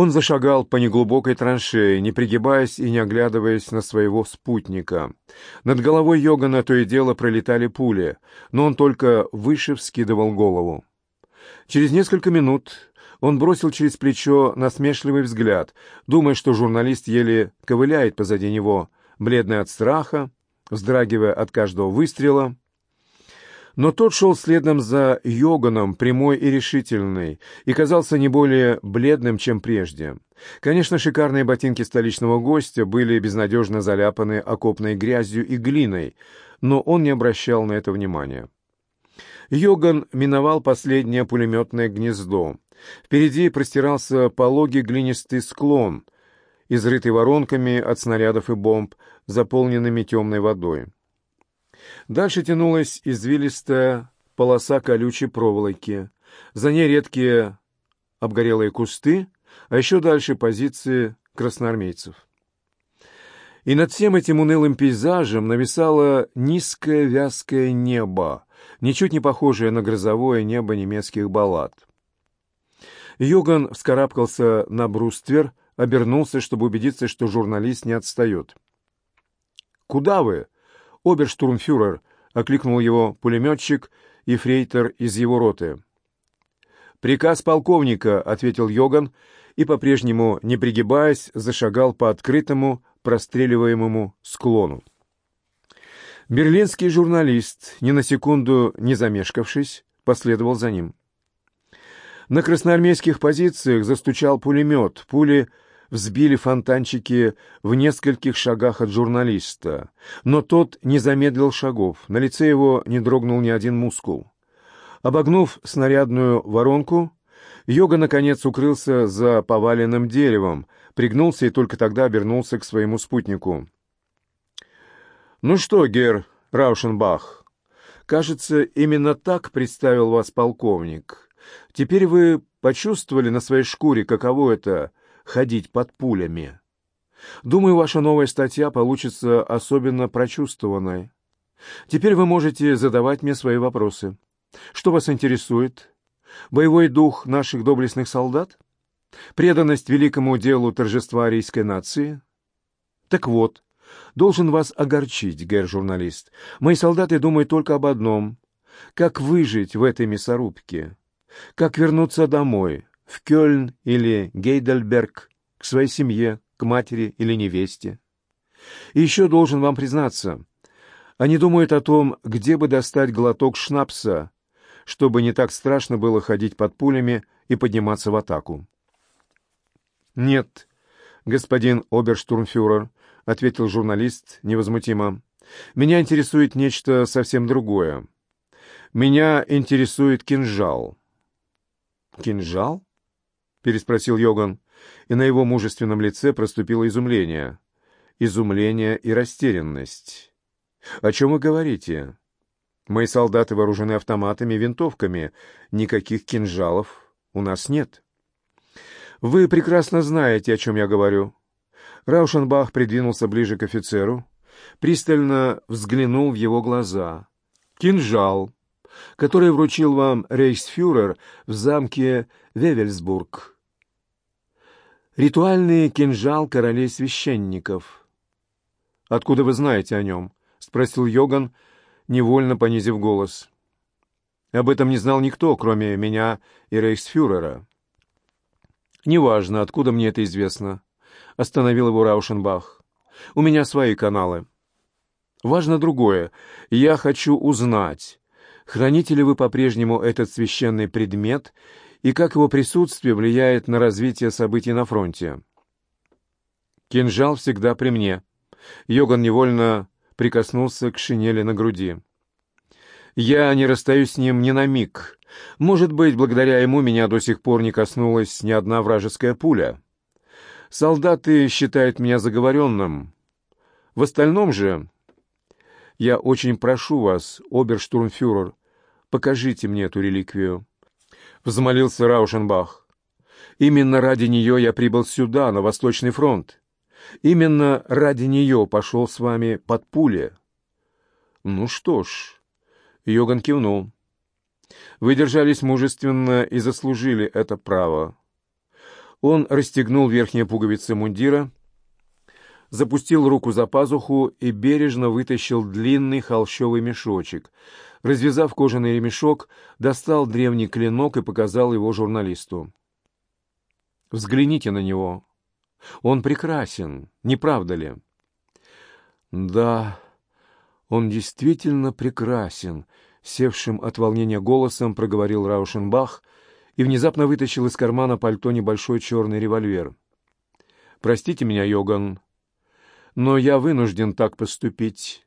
Он зашагал по неглубокой траншее, не пригибаясь и не оглядываясь на своего спутника. Над головой Йогана то и дело пролетали пули, но он только выше вскидывал голову. Через несколько минут он бросил через плечо насмешливый взгляд, думая, что журналист еле ковыляет позади него, бледный от страха, вздрагивая от каждого выстрела. Но тот шел следом за Йоганом, прямой и решительный, и казался не более бледным, чем прежде. Конечно, шикарные ботинки столичного гостя были безнадежно заляпаны окопной грязью и глиной, но он не обращал на это внимания. Йоган миновал последнее пулеметное гнездо. Впереди простирался пологий глинистый склон, изрытый воронками от снарядов и бомб, заполненными темной водой. Дальше тянулась извилистая полоса колючей проволоки. За ней редкие обгорелые кусты, а еще дальше позиции красноармейцев. И над всем этим унылым пейзажем нависало низкое вязкое небо, ничуть не похожее на грозовое небо немецких баллад. Йоган вскарабкался на бруствер, обернулся, чтобы убедиться, что журналист не отстает. «Куда вы?» «Оберштурмфюрер!» — окликнул его пулеметчик и фрейтор из его роты. «Приказ полковника», — ответил Йоган, и, по-прежнему не пригибаясь, зашагал по открытому, простреливаемому склону. Берлинский журналист, ни на секунду не замешкавшись, последовал за ним. На красноармейских позициях застучал пулемет, пули взбили фонтанчики в нескольких шагах от журналиста, но тот не замедлил шагов, на лице его не дрогнул ни один мускул. Обогнув снарядную воронку, Йога, наконец, укрылся за поваленным деревом, пригнулся и только тогда обернулся к своему спутнику. «Ну что, гер Раушенбах, кажется, именно так представил вас полковник. Теперь вы почувствовали на своей шкуре, каково это ходить под пулями. Думаю, ваша новая статья получится особенно прочувствованной. Теперь вы можете задавать мне свои вопросы. Что вас интересует? Боевой дух наших доблестных солдат? Преданность великому делу торжества арийской нации? Так вот, должен вас огорчить, гэр-журналист. Мои солдаты думают только об одном — как выжить в этой мясорубке, как вернуться домой, в Кёльн или Гейдельберг, к своей семье, к матери или невесте. И еще должен вам признаться, они думают о том, где бы достать глоток шнапса, чтобы не так страшно было ходить под пулями и подниматься в атаку. «Нет, господин оберштурмфюрер», — ответил журналист невозмутимо, — «меня интересует нечто совсем другое. Меня интересует кинжал». «Кинжал?» — переспросил Йоган, и на его мужественном лице проступило изумление. Изумление и растерянность. «О чем вы говорите? Мои солдаты вооружены автоматами и винтовками. Никаких кинжалов у нас нет». «Вы прекрасно знаете, о чем я говорю». Раушенбах придвинулся ближе к офицеру, пристально взглянул в его глаза. «Кинжал, который вручил вам рейхсфюрер в замке Вевельсбург. Ритуальный кинжал королей священников. «Откуда вы знаете о нем?» — спросил Йоган, невольно понизив голос. «Об этом не знал никто, кроме меня и рейхсфюрера». «Неважно, откуда мне это известно», — остановил его Раушенбах. «У меня свои каналы». «Важно другое. Я хочу узнать, Храните ли вы по-прежнему этот священный предмет и как его присутствие влияет на развитие событий на фронте? Кинжал всегда при мне. Йоган невольно прикоснулся к шинели на груди. Я не расстаюсь с ним ни на миг. Может быть, благодаря ему меня до сих пор не коснулась ни одна вражеская пуля. Солдаты считают меня заговоренным. В остальном же я очень прошу вас, оберштурмфюрер, покажите мне эту реликвию. Взмолился Раушенбах. Именно ради нее я прибыл сюда, на Восточный фронт. Именно ради нее пошел с вами под пули. Ну что ж, Йоган кивнул. Вы держались мужественно и заслужили это право. Он расстегнул верхние пуговицы мундира, запустил руку за пазуху и бережно вытащил длинный холщовый мешочек. Развязав кожаный ремешок, достал древний клинок и показал его журналисту. «Взгляните на него. Он прекрасен, не правда ли?» «Да, он действительно прекрасен», — севшим от волнения голосом проговорил Раушенбах и внезапно вытащил из кармана пальто небольшой черный револьвер. «Простите меня, Йоган, но я вынужден так поступить.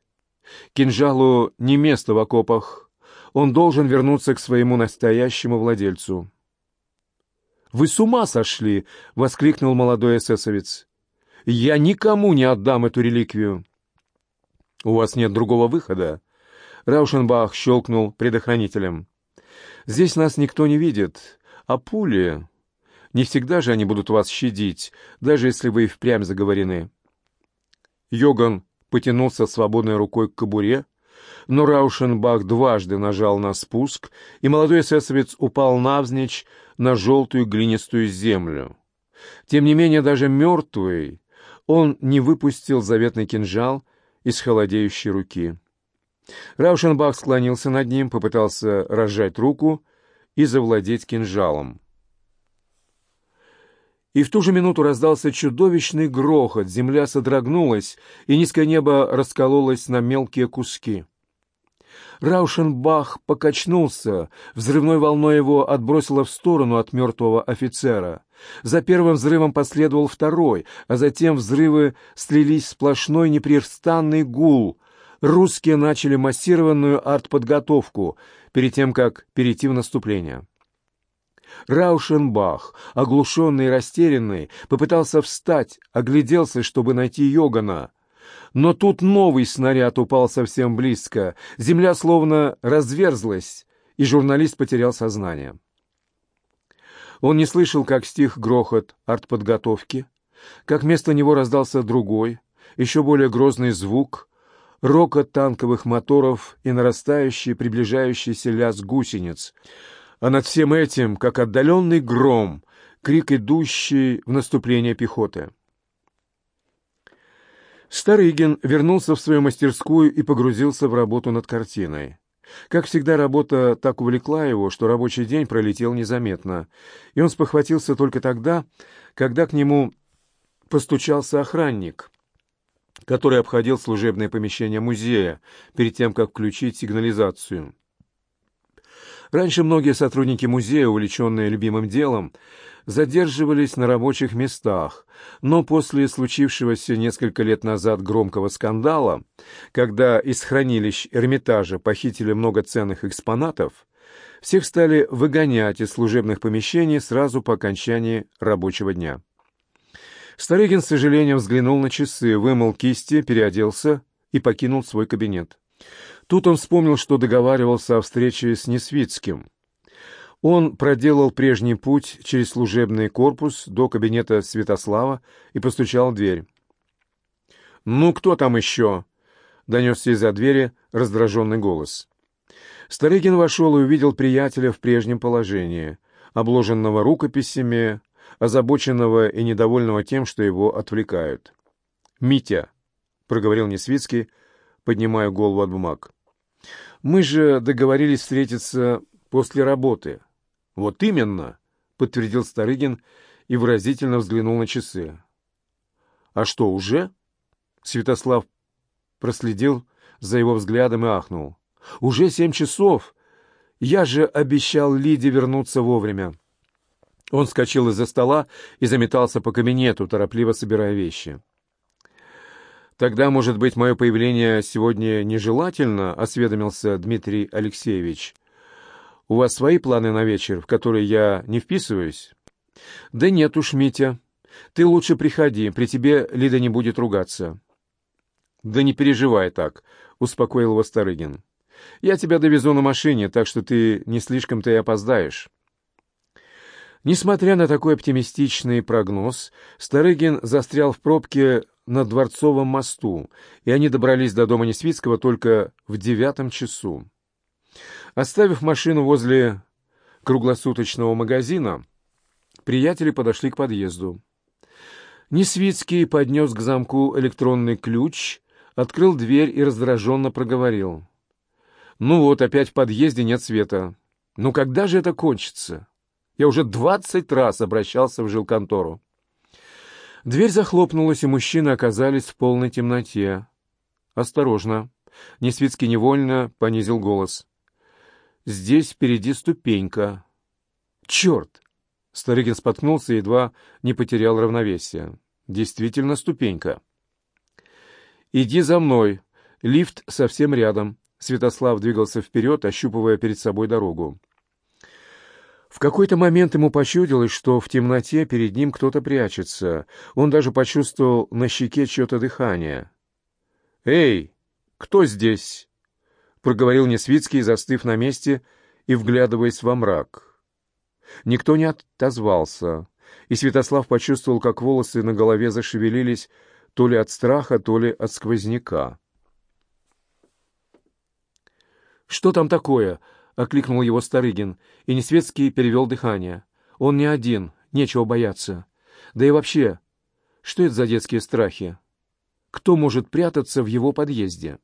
Кинжалу не место в окопах. Он должен вернуться к своему настоящему владельцу». «Вы с ума сошли!» — воскликнул молодой эсэсовец. «Я никому не отдам эту реликвию!» «У вас нет другого выхода?» Раушенбах щелкнул предохранителем. «Здесь нас никто не видит, а пули... Не всегда же они будут вас щадить, даже если вы и впрямь заговорены». Йоган потянулся свободной рукой к кобуре, но Раушенбах дважды нажал на спуск, и молодой эсэсовец упал навзничь на желтую глинистую землю. Тем не менее, даже мертвый, он не выпустил заветный кинжал из холодеющей руки. Раушенбах склонился над ним, попытался разжать руку и завладеть кинжалом. И в ту же минуту раздался чудовищный грохот, земля содрогнулась, и низкое небо раскололось на мелкие куски. Раушенбах покачнулся, взрывной волной его отбросило в сторону от мертвого офицера. За первым взрывом последовал второй, а затем взрывы слились в сплошной непрестанный гул. Русские начали массированную артподготовку перед тем, как перейти в наступление. Раушенбах, оглушенный и растерянный, попытался встать, огляделся, чтобы найти Йогана — но тут новый снаряд упал совсем близко. Земля словно разверзлась, и журналист потерял сознание. Он не слышал, как стих грохот артподготовки, как вместо него раздался другой, еще более грозный звук, рокот танковых моторов и нарастающий, приближающийся лязг гусениц. А над всем этим, как отдаленный гром, крик идущий в наступление пехоты. Старыгин вернулся в свою мастерскую и погрузился в работу над картиной. Как всегда, работа так увлекла его, что рабочий день пролетел незаметно, и он спохватился только тогда, когда к нему постучался охранник, который обходил служебное помещение музея перед тем, как включить сигнализацию. Раньше многие сотрудники музея, увлеченные любимым делом, задерживались на рабочих местах, но после случившегося несколько лет назад громкого скандала, когда из хранилищ Эрмитажа похитили много ценных экспонатов, всех стали выгонять из служебных помещений сразу по окончании рабочего дня. Старыгин с сожалением взглянул на часы, вымыл кисти, переоделся и покинул свой кабинет. Тут он вспомнил, что договаривался о встрече с Несвицким. Он проделал прежний путь через служебный корпус до кабинета Святослава и постучал в дверь. «Ну, кто там еще?» — донесся из-за двери раздраженный голос. Старыгин вошел и увидел приятеля в прежнем положении, обложенного рукописями, озабоченного и недовольного тем, что его отвлекают. «Митя», — проговорил Несвицкий, поднимая голову от бумаг, — «мы же договорились встретиться после работы». «Вот именно», — подтвердил Старыгин и выразительно взглянул на часы. «А что, уже?» Святослав проследил за его взглядом и ахнул. «Уже семь часов! Я же обещал Лиде вернуться вовремя!» Он вскочил из-за стола и заметался по кабинету, торопливо собирая вещи. «Тогда, может быть, мое появление сегодня нежелательно?» — осведомился Дмитрий Алексеевич. У вас свои планы на вечер, в которые я не вписываюсь? Да нет уж, Митя. Ты лучше приходи, при тебе Лида не будет ругаться. Да не переживай так, успокоил его Старыгин. Я тебя довезу на машине, так что ты не слишком-то и опоздаешь. Несмотря на такой оптимистичный прогноз, Старыгин застрял в пробке на Дворцовом мосту, и они добрались до дома Несвицкого только в девятом часу. Оставив машину возле круглосуточного магазина, Приятели подошли к подъезду. Несвицкий поднес к замку электронный ключ, открыл дверь и раздраженно проговорил. «Ну вот, опять в подъезде нет света. Ну когда же это кончится? Я уже двадцать раз обращался в жилконтору». Дверь захлопнулась, и мужчины оказались в полной темноте. «Осторожно!» Несвицкий невольно понизил голос. «Здесь впереди ступенька». «Черт!» Старыгин споткнулся и едва не потерял равновесие. «Действительно ступенька». «Иди за мной. Лифт совсем рядом». Святослав двигался вперед, ощупывая перед собой дорогу. В какой-то момент ему почудилось, что в темноте перед ним кто-то прячется. Он даже почувствовал на щеке чье-то дыхание. «Эй, кто здесь?» — проговорил Несвицкий, застыв на месте и вглядываясь во мрак. Никто не отозвался, и Святослав почувствовал, как волосы на голове зашевелились то ли от страха, то ли от сквозняка. «Что там такое?» — окликнул его Старыгин, и Несветский перевел дыхание. «Он не один, нечего бояться. Да и вообще, что это за детские страхи? Кто может прятаться в его подъезде?»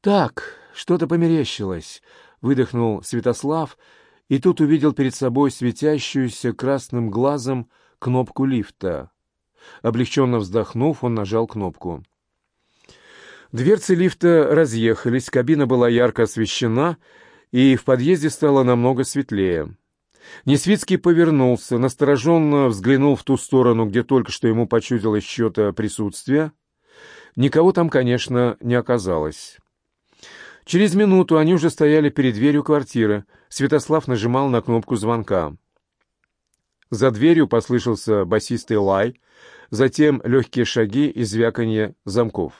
«Так, что-то померещилось», — выдохнул Святослав, — и тут увидел перед собой светящуюся красным глазом кнопку лифта. Облегченно вздохнув, он нажал кнопку. Дверцы лифта разъехались, кабина была ярко освещена, и в подъезде стало намного светлее. Несвицкий повернулся, настороженно взглянул в ту сторону, где только что ему почудилось чье-то присутствие. Никого там, конечно, не оказалось. Через минуту они уже стояли перед дверью квартиры. Святослав нажимал на кнопку звонка. За дверью послышался басистый лай, затем легкие шаги и звяканье замков.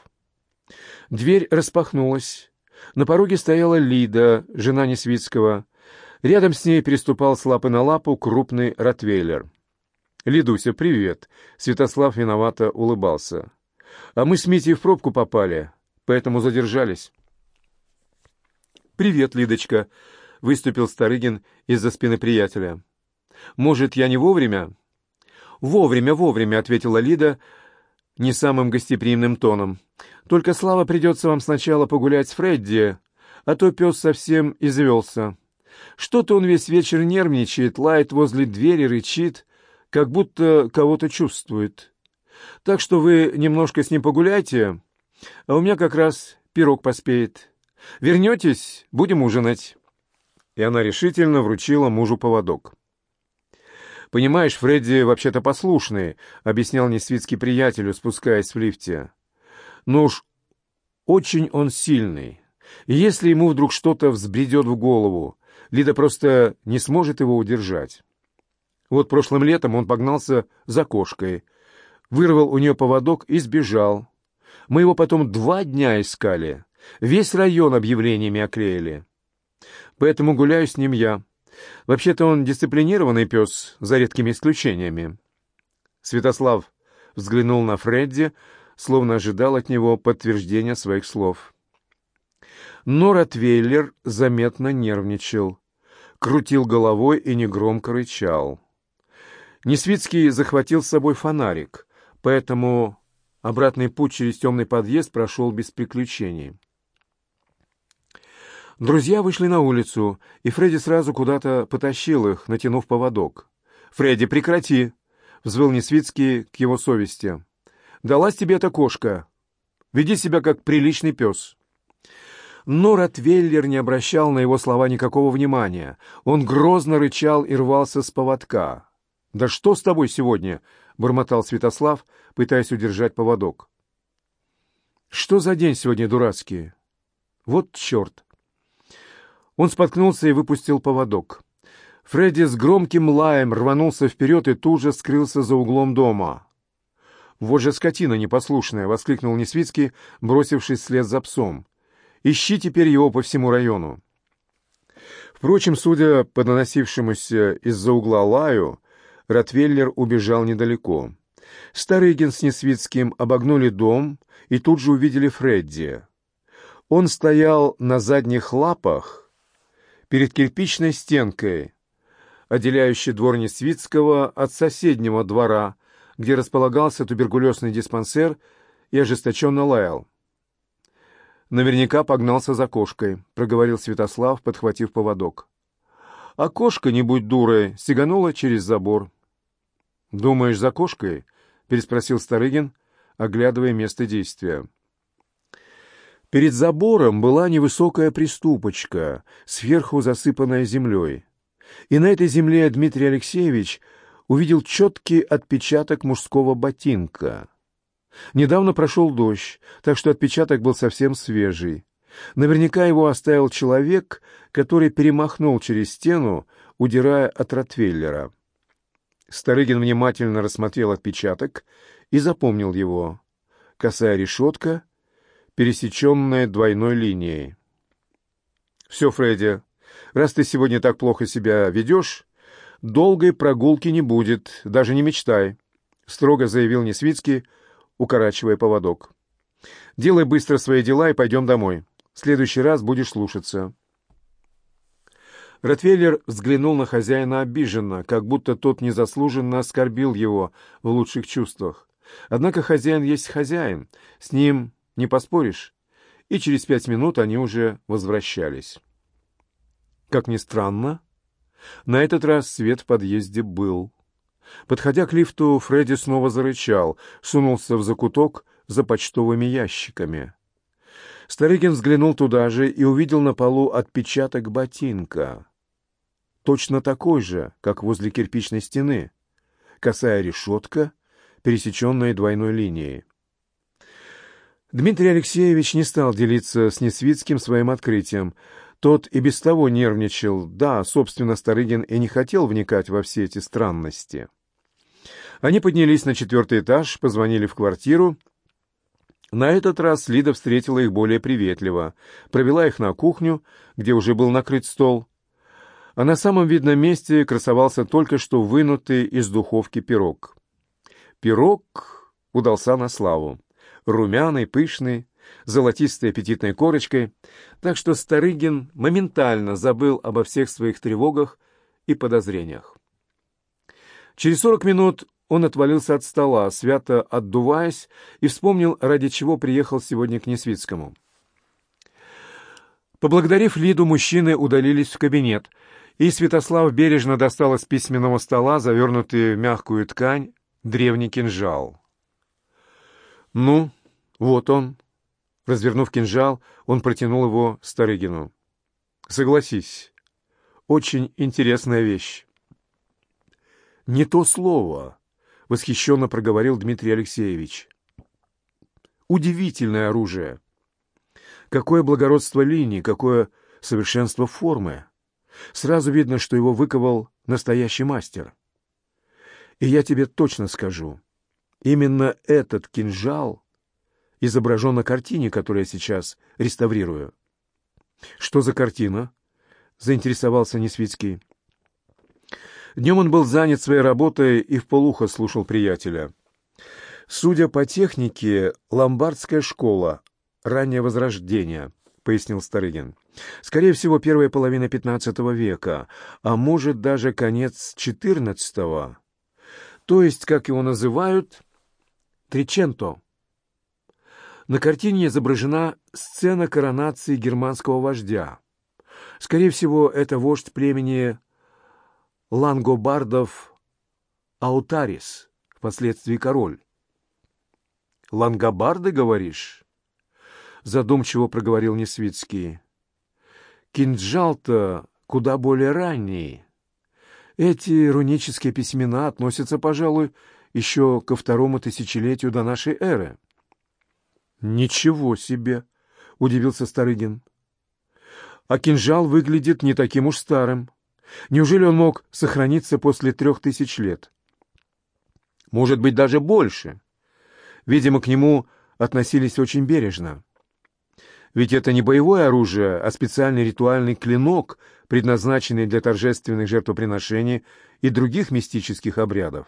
Дверь распахнулась. На пороге стояла Лида, жена Несвицкого. Рядом с ней переступал с лапы на лапу крупный ротвейлер. «Лидуся, привет!» Святослав виновато улыбался. «А мы с Митей в пробку попали, поэтому задержались». «Привет, Лидочка», — выступил Старыгин из-за спины приятеля. «Может, я не вовремя?» «Вовремя, вовремя», — ответила Лида не самым гостеприимным тоном. «Только, Слава, придется вам сначала погулять с Фредди, а то пес совсем извелся. Что-то он весь вечер нервничает, лает возле двери, рычит, как будто кого-то чувствует. Так что вы немножко с ним погуляйте, а у меня как раз пирог поспеет». Вернетесь, будем ужинать». И она решительно вручила мужу поводок. «Понимаешь, Фредди вообще-то послушный», — объяснял Несвицкий приятелю, спускаясь в лифте. «Но уж очень он сильный. И если ему вдруг что-то взбредет в голову, Лида просто не сможет его удержать. Вот прошлым летом он погнался за кошкой, вырвал у нее поводок и сбежал. Мы его потом два дня искали». Весь район объявлениями оклеили. Поэтому гуляю с ним я. Вообще-то он дисциплинированный пес, за редкими исключениями. Святослав взглянул на Фредди, словно ожидал от него подтверждения своих слов. Но Ротвейлер заметно нервничал, крутил головой и негромко рычал. Несвицкий захватил с собой фонарик, поэтому обратный путь через темный подъезд прошел без приключений. Друзья вышли на улицу, и Фредди сразу куда-то потащил их, натянув поводок. «Фредди, прекрати!» — взвыл Несвицкий к его совести. «Далась тебе эта кошка. Веди себя как приличный пес». Но Ротвейлер не обращал на его слова никакого внимания. Он грозно рычал и рвался с поводка. «Да что с тобой сегодня?» — бормотал Святослав, пытаясь удержать поводок. «Что за день сегодня дурацкий?» «Вот черт!» Он споткнулся и выпустил поводок. Фредди с громким лаем рванулся вперед и тут же скрылся за углом дома. «Вот же скотина непослушная!» — воскликнул Несвицкий, бросившись вслед за псом. «Ищи теперь его по всему району!» Впрочем, судя по наносившемуся из-за угла лаю, Ротвейлер убежал недалеко. Старыгин с Несвицким обогнули дом и тут же увидели Фредди. Он стоял на задних лапах, перед кирпичной стенкой, отделяющий двор Несвицкого от соседнего двора, где располагался туберкулезный диспансер, и ожесточенно лаял. «Наверняка погнался за кошкой», — проговорил Святослав, подхватив поводок. «А кошка, не будь дурой, сиганула через забор». «Думаешь, за кошкой?» — переспросил Старыгин, оглядывая место действия. Перед забором была невысокая приступочка, сверху засыпанная землей. И на этой земле Дмитрий Алексеевич увидел четкий отпечаток мужского ботинка. Недавно прошел дождь, так что отпечаток был совсем свежий. Наверняка его оставил человек, который перемахнул через стену, удирая от Ротвейлера. Старыгин внимательно рассмотрел отпечаток и запомнил его. Косая решетка, пересеченная двойной линией. «Все, Фредди, Раз ты сегодня так плохо себя ведешь, долгой прогулки не будет, даже не мечтай», — строго заявил Несвицкий, укорачивая поводок. «Делай быстро свои дела и пойдем домой. В следующий раз будешь слушаться». Ротвейлер взглянул на хозяина обиженно, как будто тот незаслуженно оскорбил его в лучших чувствах. Однако хозяин есть хозяин, с ним не поспоришь, и через пять минут они уже возвращались. Как ни странно, на этот раз свет в подъезде был. Подходя к лифту, Фредди снова зарычал, сунулся в закуток за почтовыми ящиками. Старыгин взглянул туда же и увидел на полу отпечаток ботинка. Точно такой же, как возле кирпичной стены. Косая решетка, пересеченная двойной линией. Дмитрий Алексеевич не стал делиться с Несвицким своим открытием — тот и без того нервничал. Да, собственно, Старыгин и не хотел вникать во все эти странности. Они поднялись на четвертый этаж, позвонили в квартиру. На этот раз Лида встретила их более приветливо, провела их на кухню, где уже был накрыт стол. А на самом видном месте красовался только что вынутый из духовки пирог. Пирог удался на славу. Румяный, пышный, золотистой аппетитной корочкой, так что Старыгин моментально забыл обо всех своих тревогах и подозрениях. Через сорок минут он отвалился от стола, свято отдуваясь, и вспомнил, ради чего приехал сегодня к Несвицкому. Поблагодарив Лиду, мужчины удалились в кабинет, и Святослав бережно достал из письменного стола, завернутый в мягкую ткань, древний кинжал. «Ну, вот он», Развернув кинжал, он протянул его Старыгину. «Согласись, очень интересная вещь». «Не то слово», — восхищенно проговорил Дмитрий Алексеевич. «Удивительное оружие. Какое благородство линий, какое совершенство формы. Сразу видно, что его выковал настоящий мастер. И я тебе точно скажу, именно этот кинжал изображен на картине, которую я сейчас реставрирую. «Что за картина?» — заинтересовался Несвицкий. Днем он был занят своей работой и вполуха слушал приятеля. «Судя по технике, ломбардская школа, раннее возрождение», — пояснил Старыгин. «Скорее всего, первая половина XV века, а может, даже конец XIV. То есть, как его называют, Триченто». На картине изображена сцена коронации германского вождя. Скорее всего, это вождь племени лангобардов Аутарис, впоследствии король. «Лангобарды, говоришь?» Задумчиво проговорил Несвицкий. «Кинджал-то куда более ранний. Эти рунические письмена относятся, пожалуй, еще ко второму тысячелетию до нашей эры. «Ничего себе!» — удивился Старыгин. «А кинжал выглядит не таким уж старым. Неужели он мог сохраниться после трех тысяч лет?» «Может быть, даже больше. Видимо, к нему относились очень бережно. Ведь это не боевое оружие, а специальный ритуальный клинок, предназначенный для торжественных жертвоприношений и других мистических обрядов.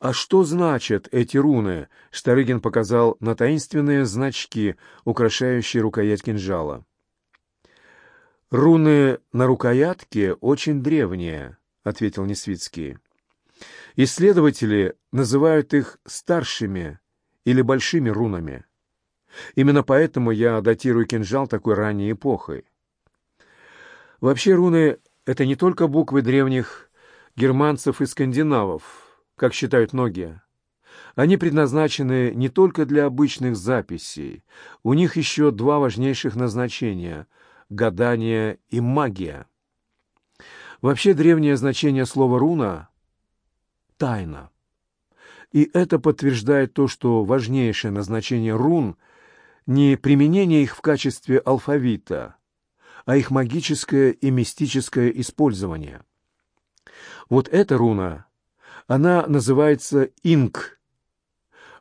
«А что значат эти руны?» — Старыгин показал на таинственные значки, украшающие рукоять кинжала. «Руны на рукоятке очень древние», — ответил Несвицкий. «Исследователи называют их старшими или большими рунами. Именно поэтому я датирую кинжал такой ранней эпохой. Вообще руны — это не только буквы древних германцев и скандинавов, как считают многие. Они предназначены не только для обычных записей. У них еще два важнейших назначения — гадание и магия. Вообще древнее значение слова «руна» — тайна. И это подтверждает то, что важнейшее назначение рун — не применение их в качестве алфавита, а их магическое и мистическое использование. Вот эта руна, она называется «инк»,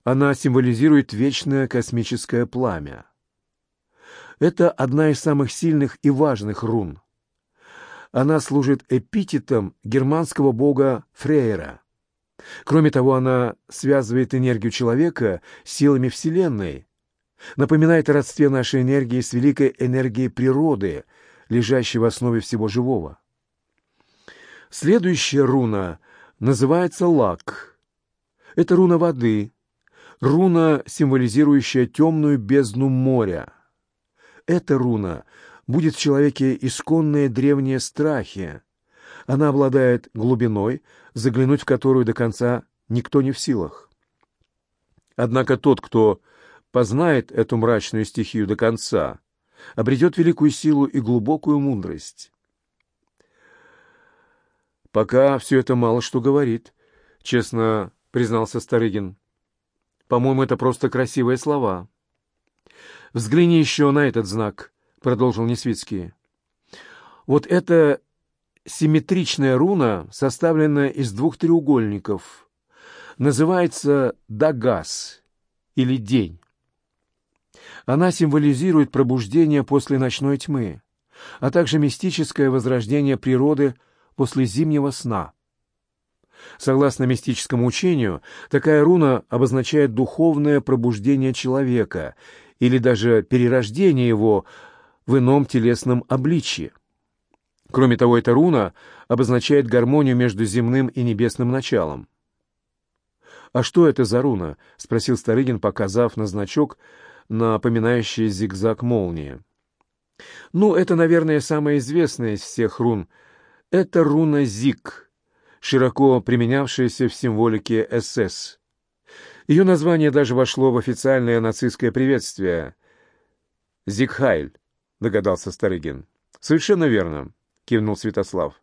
она символизирует вечное космическое пламя. Это одна из самых сильных и важных рун. Она служит эпитетом германского бога Фрейра. Кроме того, она связывает энергию человека с силами Вселенной, напоминает о родстве нашей энергии с великой энергией природы, лежащей в основе всего живого. Следующая руна называется Лак. Это руна воды, Руна, символизирующая темную бездну моря. Эта руна будет в человеке исконные древние страхи. Она обладает глубиной, заглянуть в которую до конца никто не в силах. Однако тот, кто познает эту мрачную стихию до конца, обретет великую силу и глубокую мудрость. «Пока все это мало что говорит», — честно признался Старыгин. По-моему, это просто красивые слова. «Взгляни еще на этот знак», — продолжил Несвицкий. «Вот это симметричная руна, составленная из двух треугольников, называется «дагас» или «день». Она символизирует пробуждение после ночной тьмы, а также мистическое возрождение природы после зимнего сна. Согласно мистическому учению, такая руна обозначает духовное пробуждение человека или даже перерождение его в ином телесном обличье. Кроме того, эта руна обозначает гармонию между земным и небесным началом. «А что это за руна?» — спросил Старыгин, показав на значок, напоминающий зигзаг молнии. «Ну, это, наверное, самая известная из всех рун. Это руна Зиг, широко применявшаяся в символике СС. Ее название даже вошло в официальное нацистское приветствие. «Зигхайль», — догадался Старыгин. «Совершенно верно», — кивнул Святослав.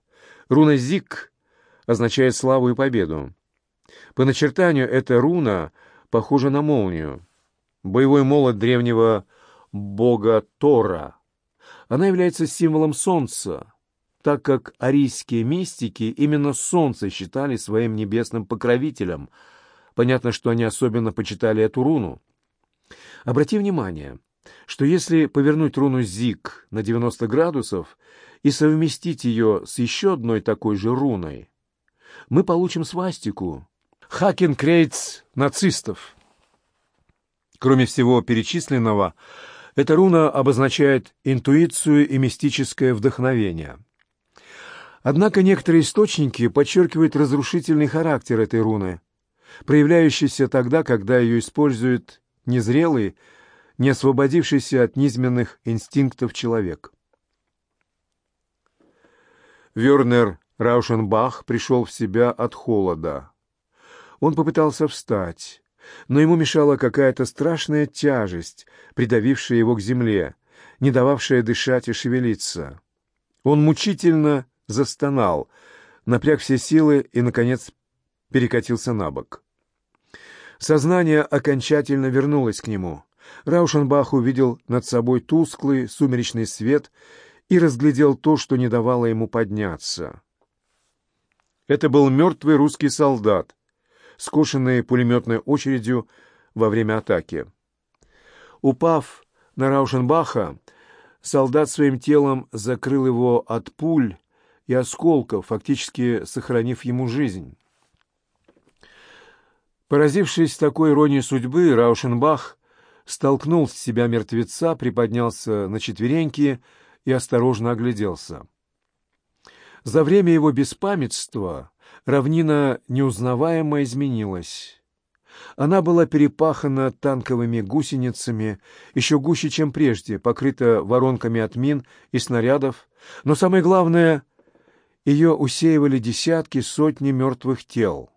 «Руна Зиг означает славу и победу. По начертанию эта руна похожа на молнию. Боевой молот древнего бога Тора. Она является символом солнца, так как арийские мистики именно Солнце считали своим небесным покровителем. Понятно, что они особенно почитали эту руну. Обрати внимание, что если повернуть руну Зиг на 90 градусов и совместить ее с еще одной такой же руной, мы получим свастику. Хакенкрейц нацистов. Кроме всего перечисленного, эта руна обозначает интуицию и мистическое вдохновение – Однако некоторые источники подчеркивают разрушительный характер этой руны, проявляющийся тогда, когда ее использует незрелый, не освободившийся от низменных инстинктов человек. Вернер Раушенбах пришел в себя от холода. Он попытался встать, но ему мешала какая-то страшная тяжесть, придавившая его к земле, не дававшая дышать и шевелиться. Он мучительно застонал, напряг все силы и, наконец, перекатился на бок. Сознание окончательно вернулось к нему. Раушенбах увидел над собой тусклый сумеречный свет и разглядел то, что не давало ему подняться. Это был мертвый русский солдат, скошенный пулеметной очередью во время атаки. Упав на Раушенбаха, солдат своим телом закрыл его от пуль и осколков, фактически сохранив ему жизнь. Поразившись такой иронией судьбы, Раушенбах столкнул с себя мертвеца, приподнялся на четвереньки и осторожно огляделся. За время его беспамятства равнина неузнаваемо изменилась. Она была перепахана танковыми гусеницами, еще гуще, чем прежде, покрыта воронками от мин и снарядов, но самое главное, ее усеивали десятки, сотни мертвых тел.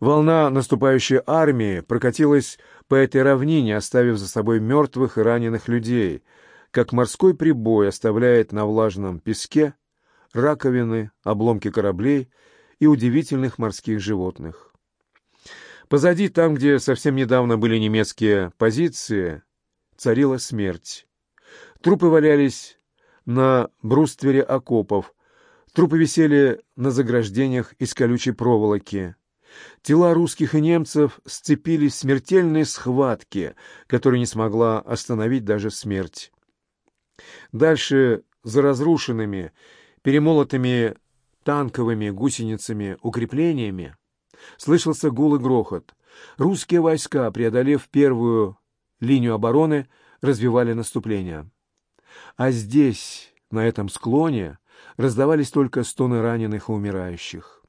Волна наступающей армии прокатилась по этой равнине, оставив за собой мертвых и раненых людей, как морской прибой оставляет на влажном песке раковины, обломки кораблей и удивительных морских животных. Позади, там, где совсем недавно были немецкие позиции, царила смерть. Трупы валялись на бруствере окопов, трупы висели на заграждениях из колючей проволоки. Тела русских и немцев сцепились в смертельной схватке, которую не смогла остановить даже смерть. Дальше, за разрушенными, перемолотыми танковыми гусеницами укреплениями, слышался гул и грохот. Русские войска, преодолев первую линию обороны, развивали наступление. А здесь, на этом склоне, раздавались только стоны раненых и умирающих.